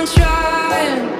I'm trying.